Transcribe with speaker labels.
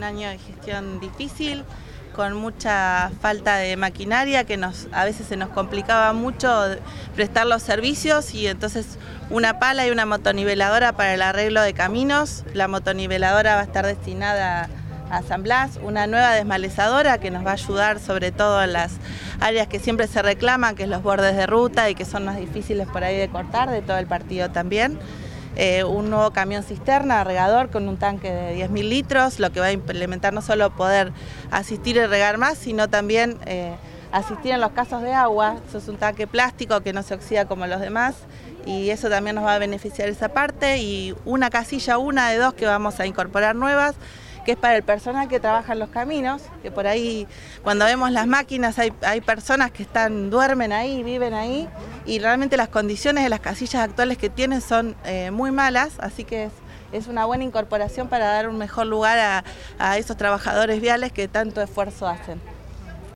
Speaker 1: Un año de gestión difícil, con mucha falta de maquinaria que nos, a veces se nos complicaba mucho prestar los servicios y entonces una pala y una motoniveladora para el arreglo de caminos. La motoniveladora va a estar destinada a San Blas, una nueva desmalezadora que nos va a ayudar sobre todo en las áreas que siempre se reclaman, que es los bordes de ruta y que son más difíciles por ahí de cortar, de todo el partido también. Eh, un nuevo camión cisterna, regador con un tanque de 10.000 litros, lo que va a implementar no solo poder asistir y regar más, sino también eh, asistir en los casos de agua. Eso es un tanque plástico que no se oxida como los demás y eso también nos va a beneficiar esa parte y una casilla, una de dos que vamos a incorporar nuevas que es para el personal que trabaja en los caminos, que por ahí cuando vemos las máquinas hay, personas que están, duermen ahí, viven ahí, y realmente las condiciones de las casillas actuales que tienen son eh, muy malas, así que es, una buena incorporación para dar un mejor lugar a esos trabajadores viales que tanto esfuerzo hacen.